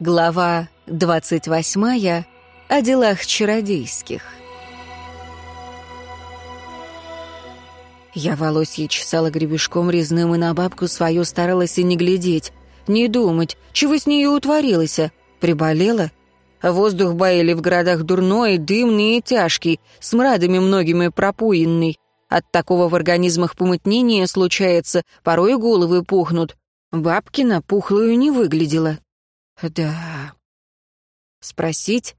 Глава 28. О делах чародейских. Я волосье чесала гребешком резным и на бабку свою старалась и не глядеть, не думать, чего с ней утворилось. Приболела? Воздух боили в городах дурной, дымный и тяжкий, с мрадами многими пропуянный. От такого в организмах помутнения случается, порой головы пухнут. Бабкина пухлую не выглядела. Да. Спросить?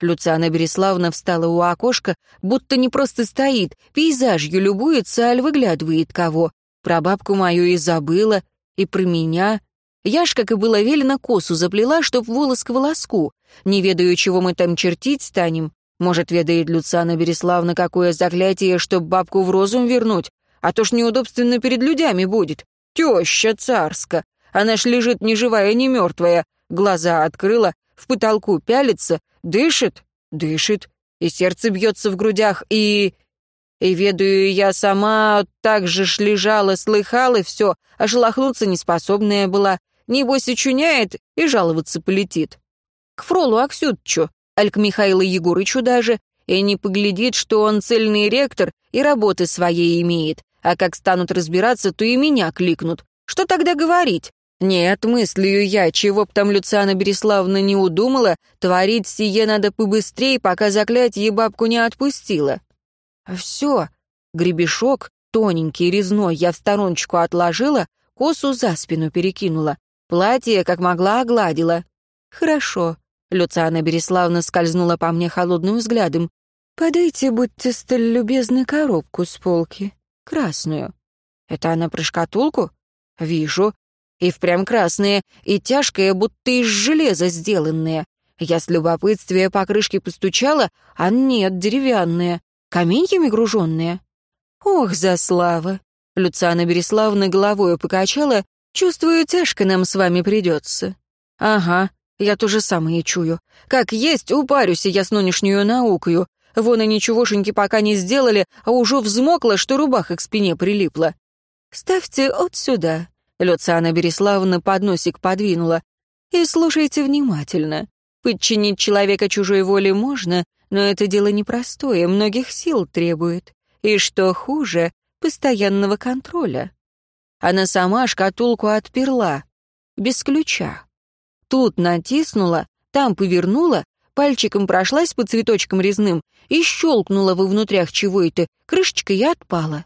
Люциана Береславна встала у окошка, будто не просто стоит, пейзажью любуется, аль выглядывает кого. Про бабку мою и забыла, и про меня. Я ж, как и было велено, косу заплела, чтоб волос к волоску. Не ведаю, чего мы там чертить станем. Может, ведает Люциана Береславна какое заклятие, чтоб бабку в розум вернуть? А то ж неудобственно перед людьми будет. Теща царска. Она ж лежит ни живая, ни мертвая, глаза открыла, в потолку пялится, дышит, дышит, и сердце бьется в грудях, и... И ведаю, я сама так же ж лежала, слыхала все, а шелохнуться неспособная была. Небось и чуняет, и жаловаться полетит. К фролу Аксютчу, аль к Михаилу Егорычу даже, и не поглядит, что он цельный ректор и работы своей имеет, а как станут разбираться, то и меня кликнут. Что тогда говорить? Нет, мыслью я, чего б там Люциана Береславна не удумала, творить сие надо побыстрее, пока заклятие бабку не отпустила. Все, гребешок, тоненький, резной, я в стороночку отложила, косу за спину перекинула, платье, как могла, огладила. Хорошо, Люциана Береславна скользнула по мне холодным взглядом. «Подайте, будьте столь любезны, коробку с полки, красную». «Это она про шкатулку?» «Вижу. И впрямь красные, и тяжкое, будто из железа сделанные. Я с любопытствия по крышке постучала, а нет, деревянные, каменьями груженные. Ох, за слава! Люциана Береславна головою покачала, чувствую, тяжко нам с вами придется. Ага, я то же самое чую. Как есть, упарюсь я с нынешнюю наукою. Вон и ничегошеньки пока не сделали, а уже взмокла, что рубаха к спине прилипла. Ставьте от сюда. Люциана Береславовна подносик подвинула. «И слушайте внимательно. Подчинить человека чужой воле можно, но это дело непростое, многих сил требует. И что хуже, постоянного контроля». Она сама шкатулку отперла, без ключа. Тут натиснула, там повернула, пальчиком прошлась по цветочкам резным и щелкнула во внутрях чего-то, крышечка и отпала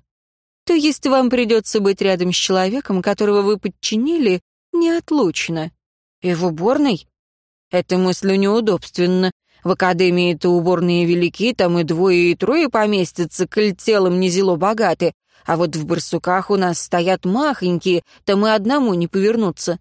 то есть вам придется быть рядом с человеком, которого вы подчинили, неотлучно. И в уборной? Эта мысль неудобственна. В академии-то уборные велики, там и двое, и трое поместятся, коль телом не зело богаты. А вот в барсуках у нас стоят махонькие, там и одному не повернуться.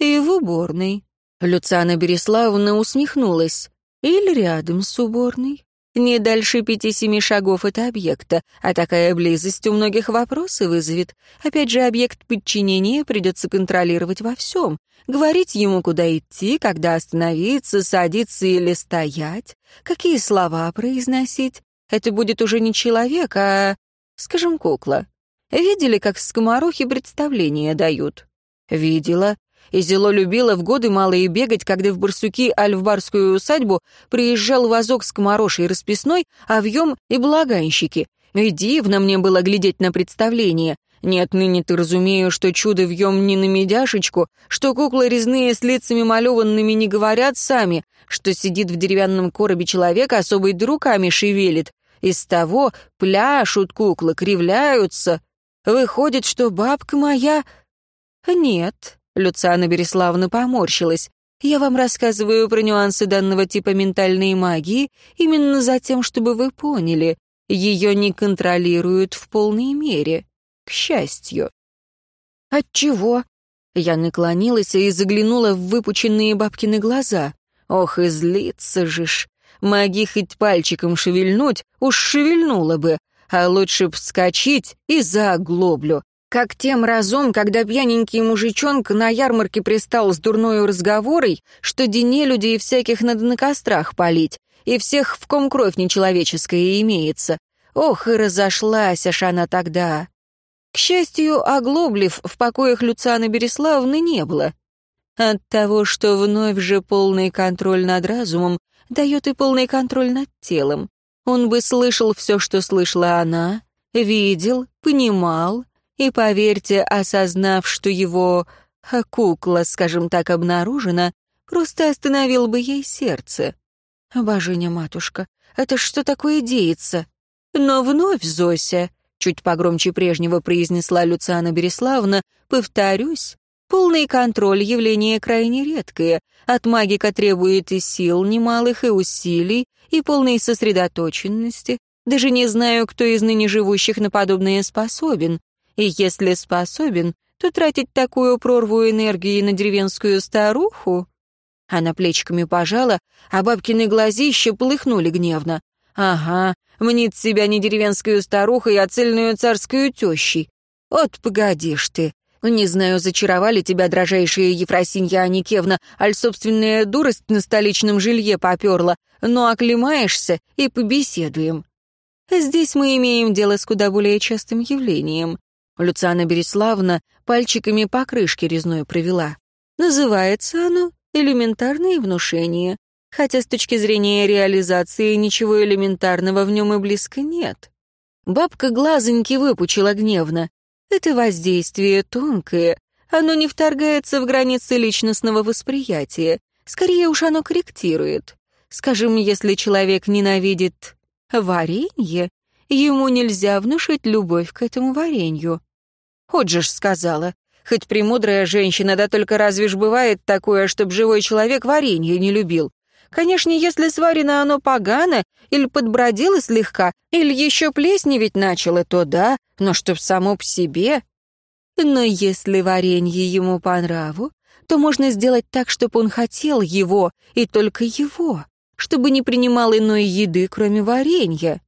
И в уборной. Люциана Береславовна усмехнулась. Или рядом с уборной. Не дальше пяти-семи шагов от объекта, а такая близость у многих вопросы вызовет. Опять же, объект подчинения придется контролировать во всем. Говорить ему, куда идти, когда остановиться, садиться или стоять, какие слова произносить. Это будет уже не человек, а, скажем, кукла. Видели, как скоморохи представления дают? Видела и зело любила в годы малые бегать, когда в барсуки альфбарскую усадьбу приезжал вазок с комарошей расписной, овьем и благанщики. И дивно мне было глядеть на представление. Не отныне-то разумею, что чудо вьем не на медяшечку, что куклы резные с лицами малеванными не говорят сами, что сидит в деревянном коробе человек, особой руками шевелит. Из того пляшут куклы, кривляются. Выходит, что бабка моя... Нет, Люциана Береславна поморщилась. «Я вам рассказываю про нюансы данного типа ментальной магии именно за тем, чтобы вы поняли. Ее не контролируют в полной мере. К счастью». «Отчего?» Я наклонилась и заглянула в выпученные бабкины глаза. «Ох, и злится же ж! Маги хоть пальчиком шевельнуть, уж шевельнула бы, а лучше б вскочить и за оглоблю, как тем разом, когда пьяненький мужичонка на ярмарке пристал с дурною разговорой, что дни людей всяких надо на кострах палить, и всех в ком кровь нечеловеческая имеется. Ох, и разошлась аж она тогда. К счастью, оглоблив в покоях Люцианы Береславны не было. От того, что вновь же полный контроль над разумом, дает и полный контроль над телом. Он бы слышал все, что слышала она, видел, понимал, и, поверьте, осознав, что его кукла, скажем так, обнаружена, просто остановил бы ей сердце. Обожение, матушка, это что такое деется? Но вновь, Зося, чуть погромче прежнего произнесла Люциана Береславна, повторюсь, Полный контроль — явление крайне редкое. От магика требует и сил немалых, и усилий, и полной сосредоточенности. Даже не знаю, кто из ныне живущих на подобное способен. И если способен, то тратить такую прорву энергии на деревенскую старуху... Она плечиками пожала, а бабкины глазища плыхнули гневно. «Ага, мнит себя не деревенскую старухой, а цельную царскую тещей. Вот погодишь ты, не знаю, зачаровали тебя, дрожайшая Ефросинья Аникевна, аль собственная дурость на столичном жилье поперла, но оклемаешься и побеседуем. Здесь мы имеем дело с куда более частым явлением. Люциана Береславна пальчиками по крышке резной провела. Называется оно «элементарное внушение», хотя с точки зрения реализации ничего элементарного в нем и близко нет. Бабка глазоньки выпучила гневно. Это воздействие тонкое, оно не вторгается в границы личностного восприятия, скорее уж оно корректирует. Скажем, если человек ненавидит варенье, ему нельзя внушить любовь к этому варенью. Ж сказала, хоть премудрая женщина, да только разве ж бывает такое, чтоб живой человек варенье не любил? Конечно, если сварено оно погано, или подбродило слегка, или еще плесневеть начало, то да, но чтоб само по себе. Но если варенье ему по нраву, то можно сделать так, чтобы он хотел его, и только его, чтобы не принимал иной еды, кроме варенья.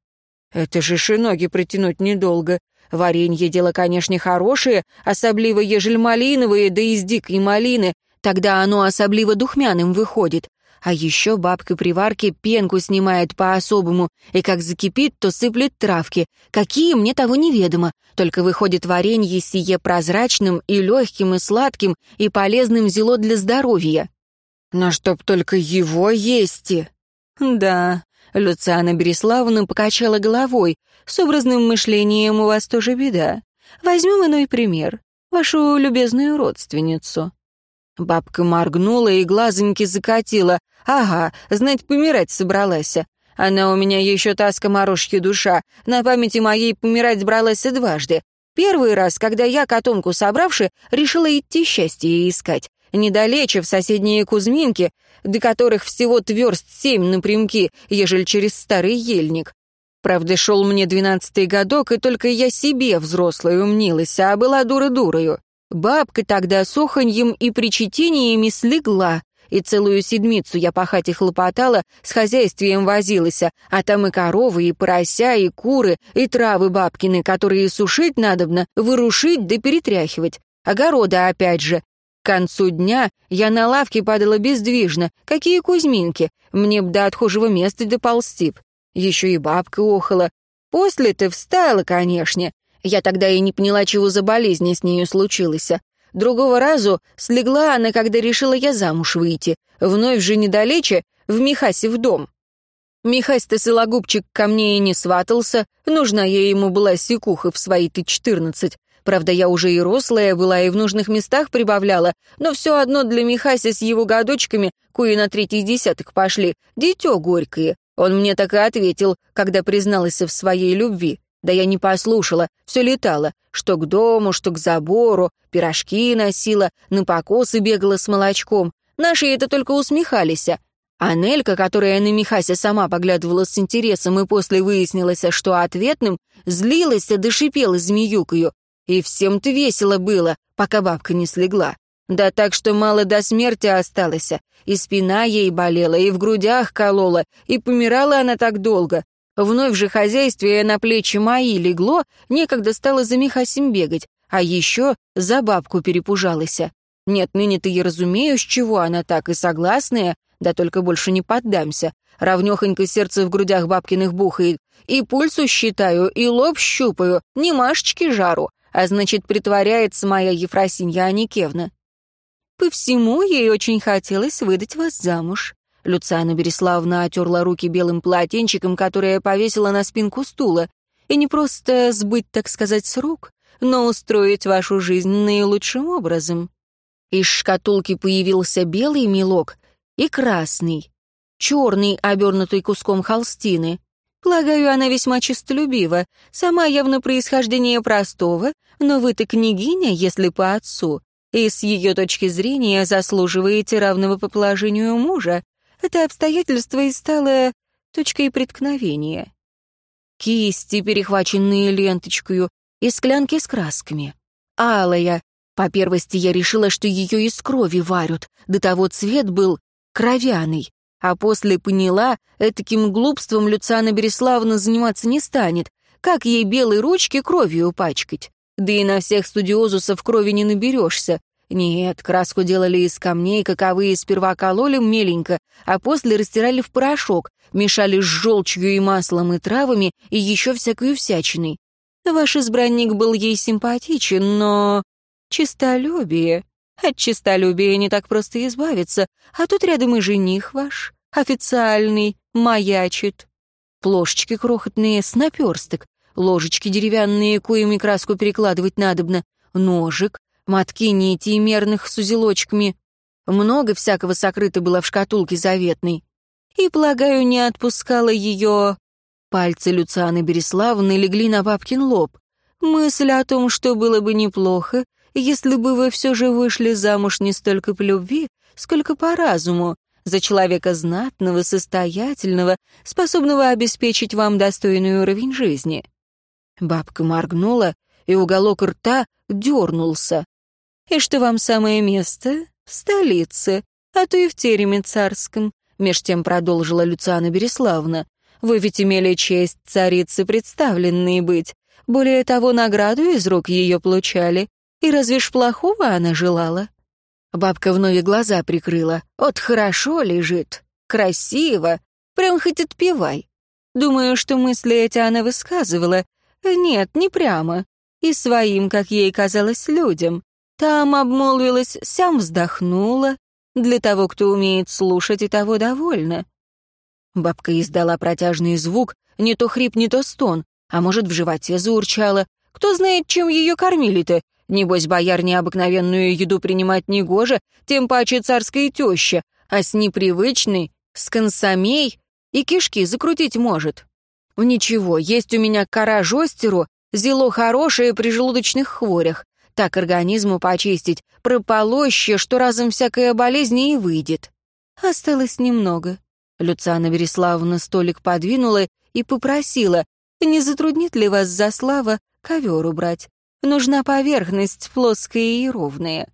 Это же шиноги протянуть недолго. Варенье дело, конечно, хорошее, особливо ежель малиновые, да из дикой малины, тогда оно особливо духмяным выходит. А еще бабка при варке пенку снимает по-особому, и как закипит, то сыплет травки. Какие, мне того неведомо. Только выходит варенье сие прозрачным и легким, и сладким, и полезным зело для здоровья. Но чтоб только его есть. Да, Люциана Береславовна покачала головой. С образным мышлением у вас тоже беда. Возьмем иной пример. Вашу любезную родственницу. Бабка моргнула и глазоньки закатила. «Ага, знать, помирать собралась. Она у меня еще та скоморожья душа. На памяти моей помирать сбралась дважды. Первый раз, когда я, котомку собравши, решила идти счастье искать. Недалече, в соседние Кузьминки, до которых всего тверст семь напрямки, ежели через старый ельник. Правда, шел мне двенадцатый годок, и только я себе взрослой умнилась, а была дура-дурою. Бабка тогда соханьем и причитениями слегла, и целую седмицу я пахать и хлопотала, с хозяйствием возилась, а там и коровы, и порося, и куры, и травы бабкины, которые сушить надобно, вырушить да перетряхивать. Огорода опять же. К концу дня я на лавке падала бездвижно. Какие кузьминки? Мне б до отхожего места доползти б. Еще и бабка охала. После ты встала, конечно. Я тогда и не поняла, чего за болезнь с нею случилось. Другого разу слегла она, когда решила я замуж выйти. Вновь же недалече, в Михасе в дом. Михась-то сылогубчик ко мне и не сватался, нужна я ему была секуха в свои-то четырнадцать. Правда, я уже и рослая была, и в нужных местах прибавляла, но все одно для Михася с его годочками, кои на третий десяток пошли, дитё горькое. Он мне так и ответил, когда призналась в своей любви. Да я не послушала, все летала, что к дому, что к забору, пирожки носила, на покосы бегала с молочком. Наши это только усмехались. А Нелька, которая на Михася сама поглядывала с интересом и после выяснилось, что ответным, злилась да шипела змеюкою. И всем-то весело было, пока бабка не слегла. Да так, что мало до смерти осталось. И спина ей болела, и в грудях колола, и помирала она так долго, Вновь же хозяйствие на плечи мои легло, некогда стало за Михасем бегать, а еще за бабку перепужалась. Нет, ныне-то я разумею, с чего она так и согласная, да только больше не поддамся. Равнёхонько сердце в грудях бабкиных бухает. И пульсу считаю, и лоб щупаю, не машечки жару, а значит, притворяется моя Ефросинья Аникевна. По всему ей очень хотелось выдать вас замуж. Люциана Береславна отерла руки белым полотенчиком, которое повесила на спинку стула. И не просто сбыть, так сказать, с рук, но устроить вашу жизнь наилучшим образом. Из шкатулки появился белый мелок и красный, черный, обернутый куском холстины. Полагаю, она весьма честолюбива, сама явно происхождение простого, но вы-то княгиня, если по отцу, и с ее точки зрения заслуживаете равного по положению мужа. Это обстоятельство и стало точкой преткновения. Кисти, перехваченные ленточкой, и склянки с красками. Алая. По первости я решила, что ее из крови варят, до того цвет был кровяный. А после поняла, этаким глупством Люциана Береславна заниматься не станет. Как ей белой ручки кровью пачкать? Да и на всех студиозусов крови не наберешься. Нет, краску делали из камней, каковые сперва кололи меленько, а после растирали в порошок, мешали с желчью и маслом и травами, и еще всякую всячиной. Ваш избранник был ей симпатичен, но... Чистолюбие. От чистолюбия не так просто избавиться, а тут рядом и жених ваш, официальный, маячит. Плошечки крохотные с наперсток, ложечки деревянные, коими краску перекладывать надобно, ножик, мотки нити мерных с узелочками. Много всякого сокрыто было в шкатулке заветной. И, полагаю, не отпускала ее... Пальцы Люцианы Береславны легли на бабкин лоб. Мысль о том, что было бы неплохо, если бы вы все же вышли замуж не столько по любви, сколько по разуму, за человека знатного, состоятельного, способного обеспечить вам достойный уровень жизни. Бабка моргнула, и уголок рта дернулся. «И что вам самое место? В столице, а то и в тереме царском», меж тем продолжила Люциана Береславна. «Вы ведь имели честь царицы представленной быть. Более того, награду из рук ее получали. И разве ж плохого она желала?» Бабка вновь глаза прикрыла. «От хорошо лежит, красиво, прям хоть отпевай. Думаю, что мысли эти она высказывала. Нет, не прямо. И своим, как ей казалось, людям. Там обмолвилась, сям вздохнула. Для того, кто умеет слушать, и того довольна. Бабка издала протяжный звук, не то хрип, не то стон, а может, в животе заурчала. Кто знает, чем ее кормили-то? Небось, бояр необыкновенную еду принимать не гоже, тем паче царская теща, а с непривычной, с консомей и кишки закрутить может. Ничего, есть у меня кора жостеру, зело хорошее при желудочных хворях. Так организму почистить, прополоще, что разом всякая болезнь и выйдет. Осталось немного. Люциана Вереславовна столик подвинула и попросила, не затруднит ли вас за слава ковер убрать? Нужна поверхность плоская и ровная.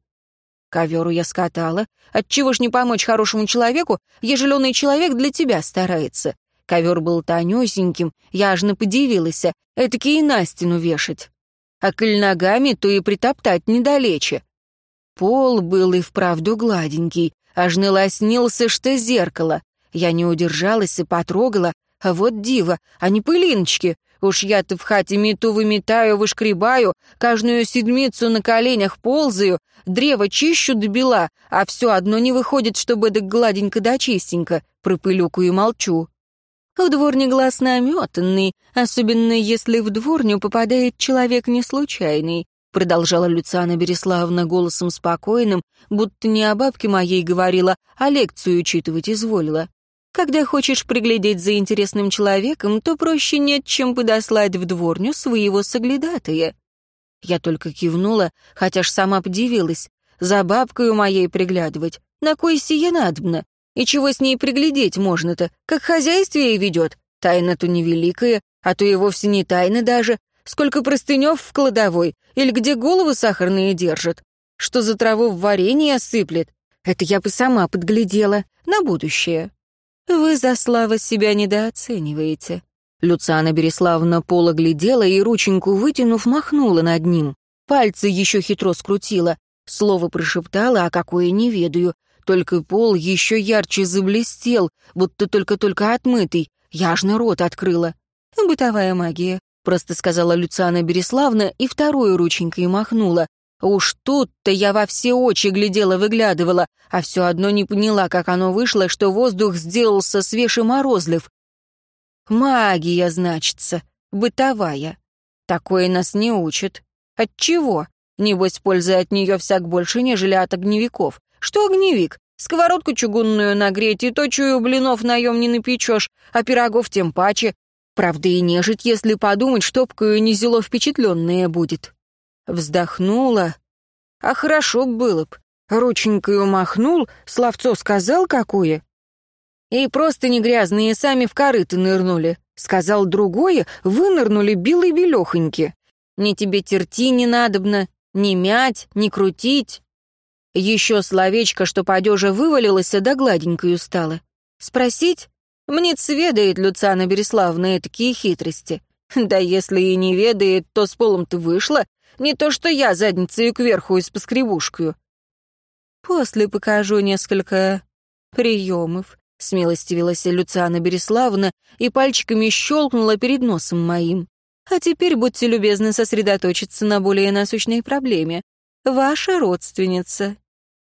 Коверу я скатала. Отчего ж не помочь хорошему человеку, ежели он и человек для тебя старается? Ковер был тонюсеньким, я аж наподивилась, этаки и на стену вешать. А коль ногами, то и притоптать недалече. Пол был и вправду гладенький, аж налоснился, что зеркало. Я не удержалась и потрогала, а вот диво, а не пылиночки. Уж я-то в хате мету выметаю, вышкребаю, каждую седмицу на коленях ползаю, древо чищу до бела, а все одно не выходит, чтобы да гладенько да чистенько. Пропылюку и молчу. В дворне глаз наметанный, особенно если в дворню попадает человек неслучайный, продолжала Люциана Береславна голосом спокойным, будто не о бабке моей говорила, а лекцию учитывать изволила. Когда хочешь приглядеть за интересным человеком, то проще нет, чем подослать в дворню своего соглядатая. Я только кивнула, хотя ж сама подивилась. За бабкою моей приглядывать. На кой сие надобно? И чего с ней приглядеть можно-то? Как хозяйствие ведет? Тайна-то невеликая, а то и вовсе не тайна даже. Сколько простынев в кладовой, или где головы сахарные держат. Что за траву в варенье осыплет? Это я бы сама подглядела. На будущее. «Вы, за слава себя недооцениваете». Люциана Береславна пола глядела и, рученьку вытянув, махнула над ним. Пальцы еще хитро скрутила. Слово прошептала, а какое не ведаю. Только пол еще ярче заблестел, будто только-только отмытый. Я аж на рот открыла. «Бытовая магия», — просто сказала Люциана Береславна и второй рученькой махнула. Уж тут-то я во все очи глядела-выглядывала, а все одно не поняла, как оно вышло, что воздух сделался свеж и морозлив. Магия, значится, бытовая. Такое нас не учат. Отчего? Небось, пользы от нее всяк больше, нежели от огневиков. Что огневик? Сковородку чугунную нагреть, и то, чую, блинов наем не напечешь, а пирогов тем паче. Правда, и нежить, если подумать, штопкою не зело впечатленная будет. Вздохнула. А хорошо было б. Рученькою махнул, словцо сказал какое. И просто не грязные сами в корыто нырнули. Сказал другое, вынырнули белый-белехоньки. Ни тебе терти не надобно, ни мять, ни крутить. Еще словечко, что падежа вывалилось, да гладенькою стало. Спросить? Мне сведает Люцана Береславна такие хитрости. Да если и не ведает, то с полом-то вышла. Не то что я задницей кверху и с поскребушкою. После покажу несколько приемов, смилостивилась Люциана Береславна и пальчиками щелкнула перед носом моим. А теперь будьте любезны сосредоточиться на более насущной проблеме. Ваша родственница.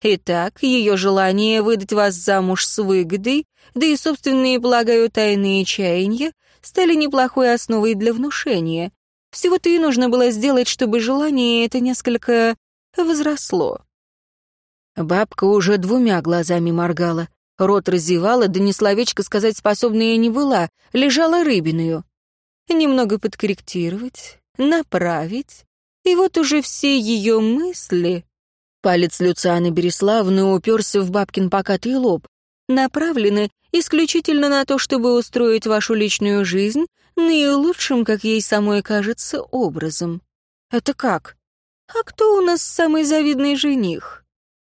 Итак, ее желание выдать вас замуж с выгодой, да и собственные, полагаю, тайные чаяния, стали неплохой основой для внушения. Всего-то и нужно было сделать, чтобы желание это несколько возросло. Бабка уже двумя глазами моргала. Рот разевала, да ни словечко сказать способная не была, лежала рыбиную. Немного подкорректировать, направить, и вот уже все ее мысли Палец Люцианы Береславны уперся в бабкин покатый лоб. Направлены исключительно на то, чтобы устроить вашу личную жизнь наилучшим, как ей самой кажется, образом. Это как? А кто у нас самый завидный жених?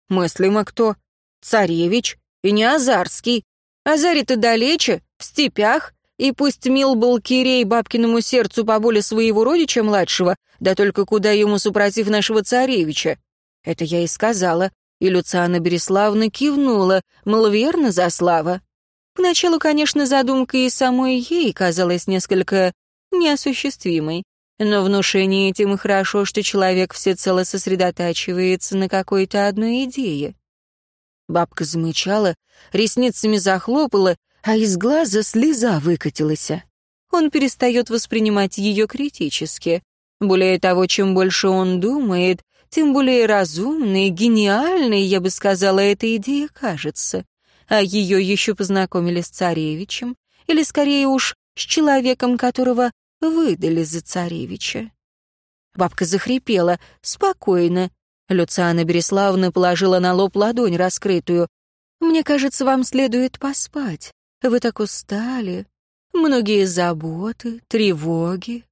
Мыслимо кто? Царевич и не Азарский. Азарий-то далече, в степях, и пусть мил был Кирей бабкиному сердцу по более своего родича младшего, да только куда ему супротив нашего царевича. Это я и сказала, и Люциана Береславна кивнула, мол, верно, Заслава. Поначалу, конечно, задумка и самой ей казалась несколько неосуществимой, но внушение этим хорошо, что человек всецело сосредотачивается на какой-то одной идее. Бабка замычала, ресницами захлопала, а из глаза слеза выкатилась. Он перестает воспринимать ее критически. Более того, чем больше он думает, тем более разумной, гениальной, я бы сказала, эта идея кажется. А ее еще познакомили с царевичем, или скорее уж с человеком, которого выдали за царевича. Бабка захрипела. «Спокойно». Люциана Береславна положила на лоб ладонь раскрытую. «Мне кажется, вам следует поспать. Вы так устали. Многие заботы, тревоги,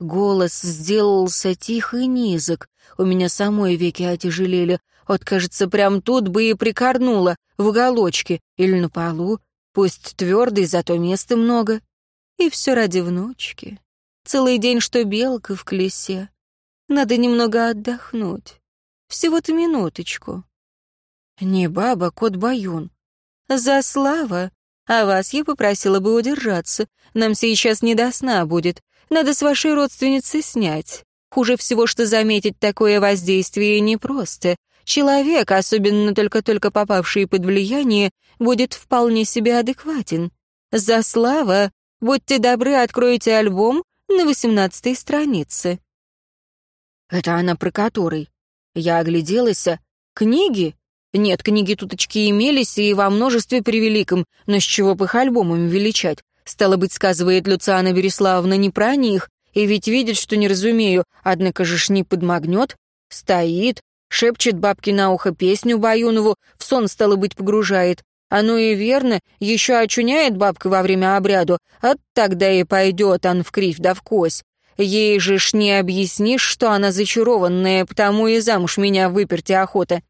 Голос сделался тих и низок. У меня самой веки отяжелели. Вот, кажется, прям тут бы и прикорнула, в уголочке или на полу. Пусть твердый, зато места много. И все ради внучки. Целый день, что белка в колесе. Надо немного отдохнуть. Всего-то минуточку. Не баба, кот Баюн. За слава. А вас я попросила бы удержаться. Нам сейчас не до сна будет. Надо с вашей родственницей снять. Хуже всего, что заметить такое воздействие непросто. Человек, особенно только-только попавший под влияние, будет вполне себе адекватен. За слава, будьте добры, откройте альбом на восемнадцатой странице. Это она про который? Я огляделась. Книги? Нет, книги туточки имелись и во множестве превеликом, но с чего бы их альбомами величать? Стало быть, сказывает Люциана Береславовна не про них, и ведь видит, что не разумею, однако же ж не подмагнет. Стоит, шепчет бабке на ухо песню Баюнову, в сон, стало быть, погружает. Оно и верно, еще очуняет бабка во время обряду, а тогда и пойдет он в кривь да в кось. Ей же ж не объяснишь, что она зачарованная, потому и замуж меня выперти охота.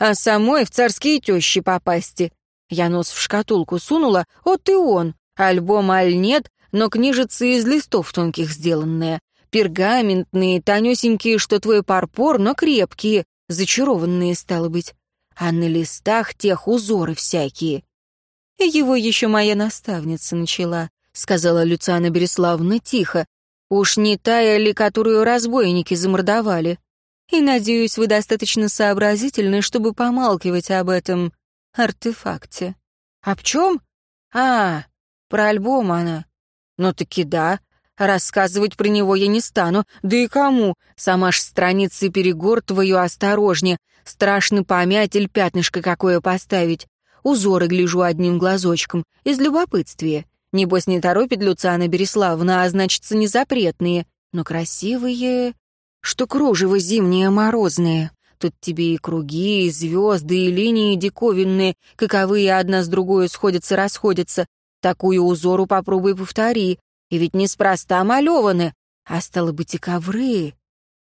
А самой в царские тещи попасти. Я нос в шкатулку сунула, вот и он. Альбом аль нет, но книжицы из листов тонких сделанные. Пергаментные, тонюсенькие, что твой парпор, но крепкие, зачарованные, стало быть. А на листах тех узоры всякие. Его еще моя наставница начала, сказала Люциана Береславна тихо. Уж не тая ли, которую разбойники замордовали? И, надеюсь, вы достаточно сообразительны, чтобы помалкивать об этом артефакте. Об чем? А, про альбом она. Ну таки да. Рассказывать про него я не стану. Да и кому? Сама ж страницы перегор твою осторожнее. Страшно помять или пятнышко какое поставить. Узоры гляжу одним глазочком. Из любопытствия. Небось, не торопит Люциана Береславна, а значится не запретные. Но красивые что кружево зимнее морозное. Тут тебе и круги, и звезды, и линии диковинные, каковые одна с другой сходятся-расходятся. Такую узору попробуй повтори. И ведь неспроста малеваны, а стало быть и ковры.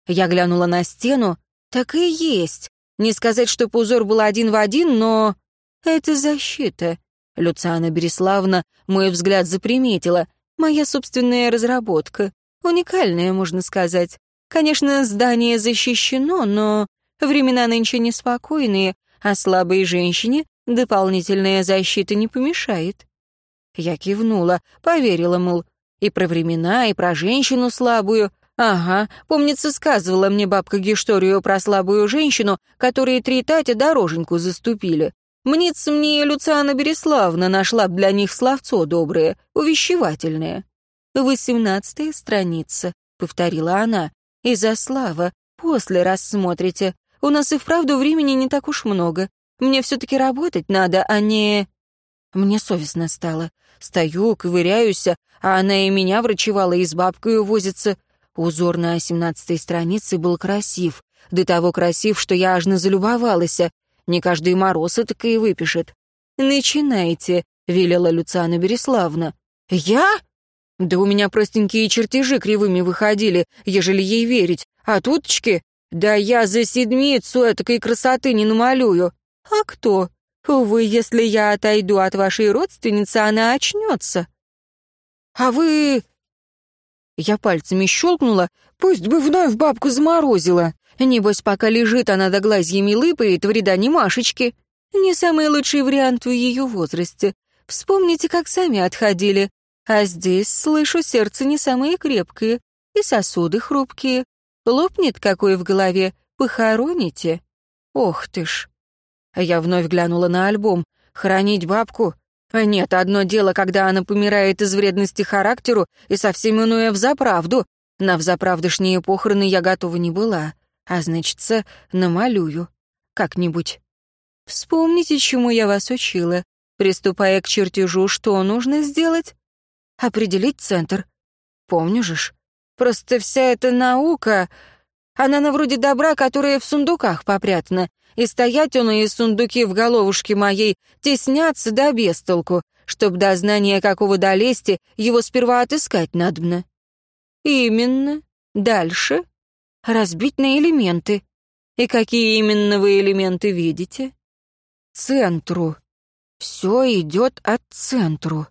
Я глянула на стену, так и есть. Не сказать, что узор был один в один, но... Это защита. Люциана Береславна мой взгляд заприметила. Моя собственная разработка. Уникальная, можно сказать. Конечно, здание защищено, но времена нынче неспокойные, а слабой женщине дополнительная защита не помешает. Я кивнула, поверила, мол, и про времена, и про женщину слабую. Ага, помнится, сказывала мне бабка Гешторию про слабую женщину, которые три татя дороженьку заступили. Мнится мне Люциана Береславна нашла б для них словцо доброе, увещевательное. «Восемнадцатая страница», — повторила она. И за слава, после рассмотрите. У нас и вправду времени не так уж много. Мне все-таки работать надо, а не...» Мне совестно стало. Стою, ковыряюсь, а она и меня врачевала, и с бабкой возится. Узор на семнадцатой странице был красив. До того красив, что я аж залюбовалась. Не каждый мороз так и выпишет. «Начинайте», — велела Люциана Береславна. «Я?» Да у меня простенькие чертежи кривыми выходили, ежели ей верить. А туточки? Да я за седмицу этакой красоты не намалюю. А кто? Увы, если я отойду от вашей родственницы, она очнется. А вы... Я пальцами щелкнула, пусть бы вновь бабку заморозила. Небось, пока лежит она до глазьями лыпает, вреда не Машечки. Не самый лучший вариант в ее возрасте. Вспомните, как сами отходили. А здесь, слышу, сердце не самые крепкие, и сосуды хрупкие. Лопнет какой в голове, похороните. Ох ты ж. Я вновь глянула на альбом. Хранить бабку? Нет, одно дело, когда она помирает из вредности характеру, и совсем иное взаправду. На взаправдышние похороны я готова не была. А значится, намалюю. Как-нибудь. Вспомните, чему я вас учила. Приступая к чертежу, что нужно сделать? определить центр. Ж. Просто вся эта наука, она на вроде добра, которая в сундуках попрятана, и стоять он и сундуки в головушке моей теснятся до бестолку, чтоб до знания какого долезти его сперва отыскать надобно. Именно. Дальше. Разбить на элементы. И какие именно вы элементы видите? Центру. Все идет от центру.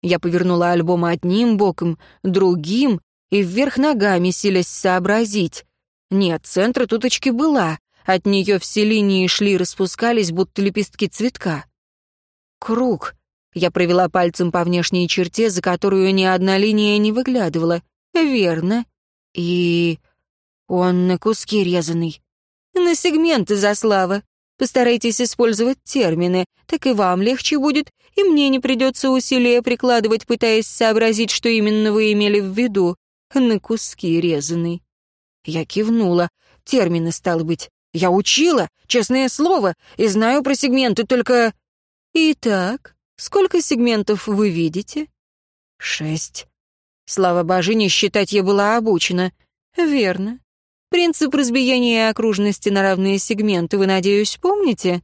Я повернула альбом одним боком, другим и вверх ногами, силясь сообразить. Нет, центра туточки была. От нее все линии шли, распускались, будто лепестки цветка. Круг. Я провела пальцем по внешней черте, за которую ни одна линия не выглядывала. Верно. И... он на куски резанный. На сегменты, Заслава. Постарайтесь использовать термины, так и вам легче будет, и мне не придется усилия прикладывать, пытаясь сообразить, что именно вы имели в виду. На куски резанный. Я кивнула. Термины, стало быть. Я учила, честное слово, и знаю про сегменты, только... Итак, сколько сегментов вы видите? Шесть. Слава божине, считать я была обучена. Верно. Принцип разбиения окружности на равные сегменты вы, надеюсь, помните?»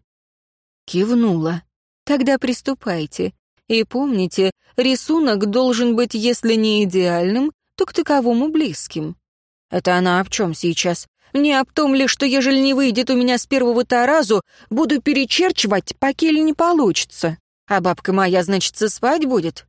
Кивнула. «Тогда приступайте. И помните, рисунок должен быть, если не идеальным, то к таковому близким». «Это она об чем сейчас? Не об том ли, что ежели не выйдет у меня с первого-то разу, буду перечерчивать, покель не получится. А бабка моя, значит, спать будет?»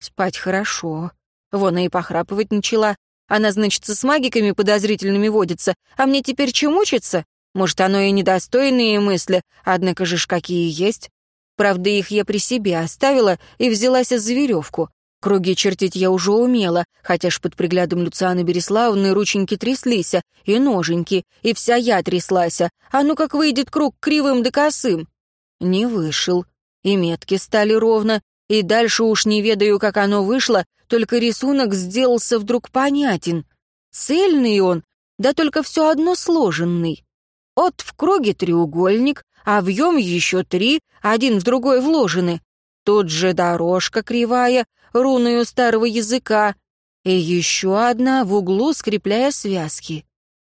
«Спать хорошо. Вон и похрапывать начала. Она, значит, с магиками подозрительными водится, а мне теперь чем учиться? Может, оно и недостойные мысли, однако же ж какие есть. Правда, их я при себе оставила и взялась за веревку. Круги чертить я уже умела, хотя ж под приглядом Люцианы Береславны рученьки тряслись, и ноженьки, и вся я тряслась. А ну как выйдет круг кривым да косым? Не вышел. И метки стали ровно, и дальше уж не ведаю, как оно вышло, только рисунок сделался вдруг понятен. Цельный он, да только все одно сложенный. От в круге треугольник, а в ем еще три, один в другой вложены. Тут же дорожка кривая, руною старого языка, и еще одна в углу, скрепляя связки.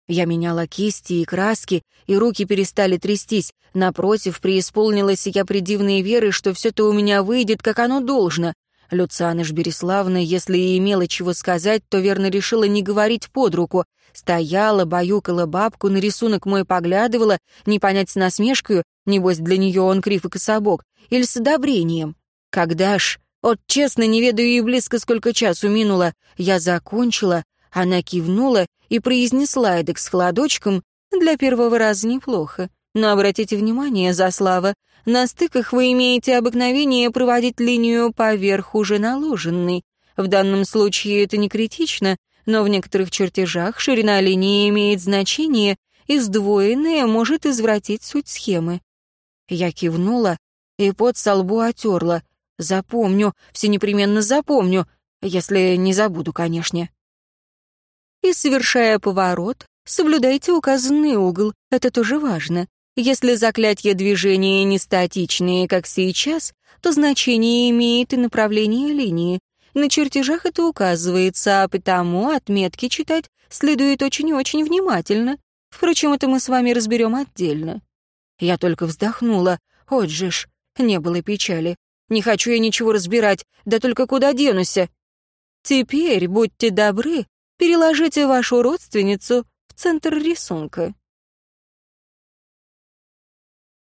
Я меняла кисти и краски, и руки перестали трястись. Напротив, преисполнилась я придивной веры, что все это у меня выйдет, как оно должно. Люциана Жбериславна, если и имела чего сказать, то верно решила не говорить под руку. Стояла, баюкала бабку, на рисунок мой поглядывала, не понять с насмешкою, небось для нее он крив и кособок, или с одобрением. Когда ж, от честно не ведаю и близко сколько часу минуло, я закончила, она кивнула и произнесла эдак с холодочком, для первого раза неплохо. Но обратите внимание, Заслава, на стыках вы имеете обыкновение проводить линию поверх уже наложенной. В данном случае это не критично, но в некоторых чертежах ширина линии имеет значение, и сдвоенная может извратить суть схемы. Я кивнула и под со лбу отерла. Запомню, все непременно запомню, если не забуду, конечно. И, совершая поворот, соблюдайте указанный угол, это тоже важно. Если заклятие движения не статичные, как сейчас, то значение имеет и направление линии. На чертежах это указывается, а потому отметки читать следует очень и очень внимательно. Впрочем, это мы с вами разберем отдельно. Я только вздохнула. Вот же ж, не было печали. Не хочу я ничего разбирать, да только куда денусь? Теперь, будьте добры, переложите вашу родственницу в центр рисунка.